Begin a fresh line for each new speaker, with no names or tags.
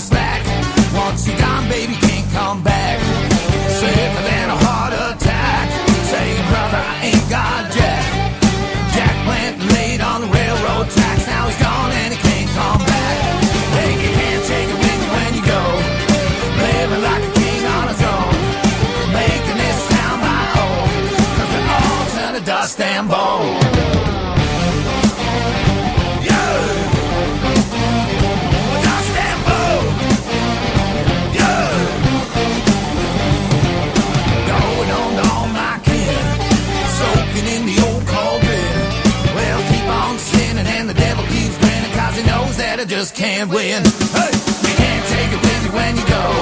slack. Once you're gone, baby, can't come back. I just can't win. Hey! You can't take it with you when you go.